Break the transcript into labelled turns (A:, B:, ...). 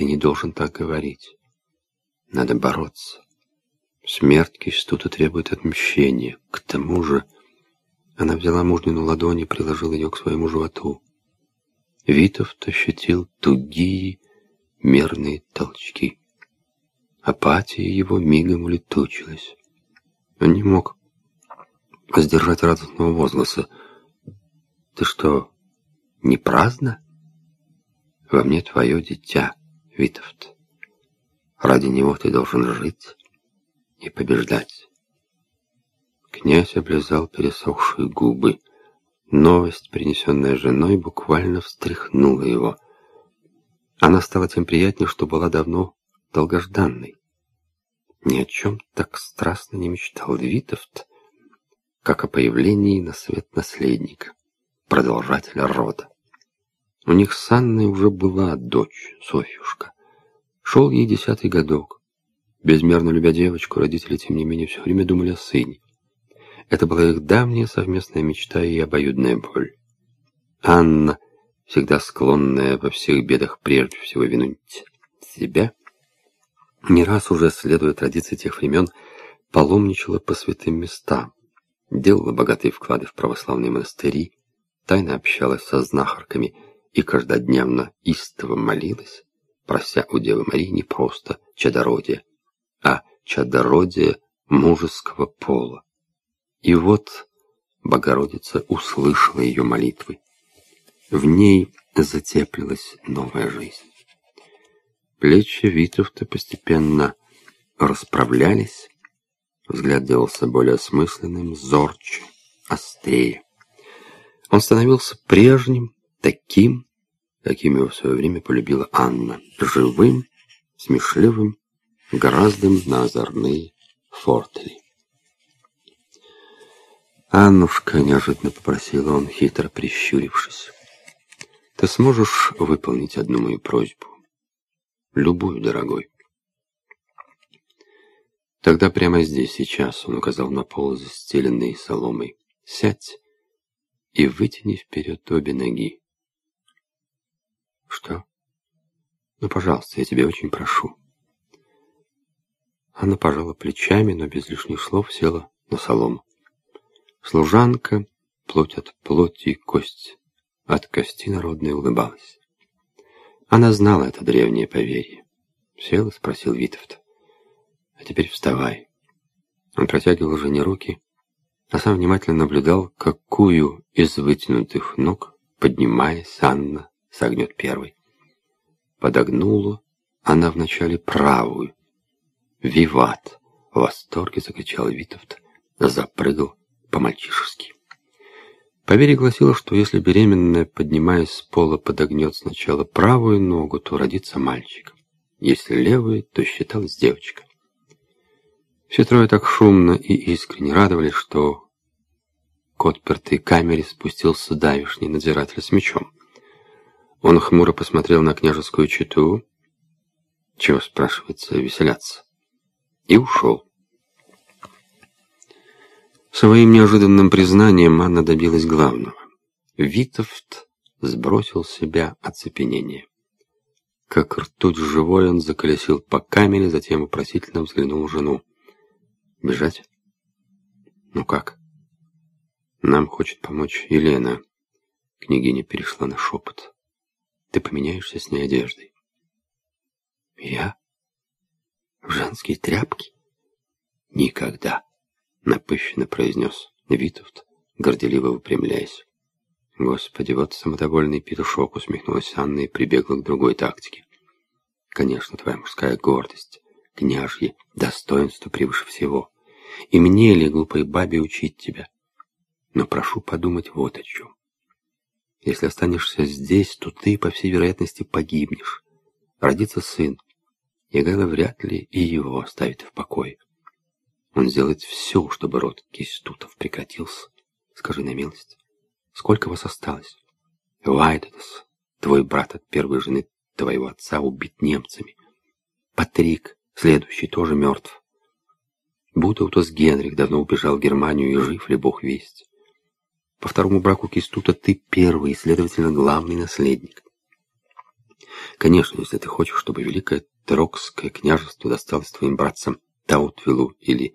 A: Ты не должен так говорить. Надо бороться. Смерть Кистута требует отмщения. К тому же она взяла мужнину ладони и приложила ее к своему животу. Витовт ощутил тугие мерные толчки. Апатия его мигом улетучилась. Он не мог сдержать радостного возгласа. «Ты что, не праздно? Во мне твое дитя, Витовт. Ради него ты должен жить и побеждать». Князь облизал пересохшие губы. Новость, принесенная женой, буквально встряхнула его. Она стала тем приятнее, что была давно долгожданной. Ни о чем так страстно не мечтал Витовт, как о появлении на свет наследника, продолжателя рода. У них с Анной уже была дочь, Софьюшка. Шел ей десятый годок. Безмерно любя девочку, родители, тем не менее, все время думали о сыне. Это была их давняя совместная мечта и обоюдная боль. Анна, всегда склонная во всех бедах прежде всего винуть себя, не раз уже, следуя традиции тех времен, паломничала по святым местам, делала богатые вклады в православные монастыри, тайно общалась со знахарками и каждодневно истово молилась, прося у Девы Марии не просто чадородие, а чадородие мужеского пола. И вот Богородица услышала ее молитвы. В ней затеплилась новая жизнь. Плечи Витовта постепенно расправлялись, взгляд делался более осмысленным, зорче, острее. Он становился прежним, таким, каким его в свое время полюбила Анна, живым, смешливым, гораздо на озорные фортели. «Аннушка», — неожиданно попросила он, хитро прищурившись, — «ты сможешь выполнить одну мою просьбу?» Любую, дорогой. Тогда прямо здесь, сейчас, он указал на пол, застеленный соломой. Сядь и вытяни вперед обе ноги. Что? Ну, пожалуйста, я тебя очень прошу. Она пожала плечами, но без лишних слов села на солому. Служанка, плоть от плоти, кость от кости народной улыбалась. Она знала это древнее поверье. Сел и спросил Витовт. «А теперь вставай». Он протягивал жене руки, а сам внимательно наблюдал, какую из вытянутых ног, поднимаясь, Анна согнет первой. Подогнула она вначале правую. «Виват!» — в восторге закричал Витовт. Запрыгал по-мальчишески. Поверье гласило, что если беременная, поднимаясь с пола, подогнет сначала правую ногу, то родится мальчик. Если левую, то считалась девочка. Все трое так шумно и искренне радовались, что к отпертой камере спустился давишний надзиратель с мечом. Он хмуро посмотрел на княжескую чету, чего, спрашивается, веселяться, и ушел. Своим неожиданным признанием Анна добилась главного. Витовт сбросил себя оцепенение. Как ртуть живой он заколесил по камере, затем вопросительно взглянул жену. «Бежать? Ну как?» «Нам хочет помочь Елена». Княгиня перешла на шепот. «Ты поменяешься с ней одеждой». «Я? В женские тряпки? Никогда!» напыщенно произнес Витовт, горделиво выпрямляясь. Господи, вот самодовольный петушок усмехнулась Анна и прибегла к другой тактике. Конечно, твоя мужская гордость, княжье, достоинство превыше всего. И мне ли, глупой бабе, учить тебя? Но прошу подумать вот о чем. Если останешься здесь, то ты, по всей вероятности, погибнешь. Родится сын. Ягала вряд ли и его оставит в покое. Он сделает все, чтобы род Кистутов прекратился. Скажи на милость, сколько вас осталось? Вайдетас, твой брат от первой жены твоего отца, убит немцами. Патрик, следующий, тоже мертв. Бутаутас Генрих давно убежал в Германию и жив ли бог весть. По второму браку Кистута ты первый и, следовательно, главный наследник. Конечно, если ты хочешь, чтобы Великое Терокское княжество досталось твоим братцам Таутвилу или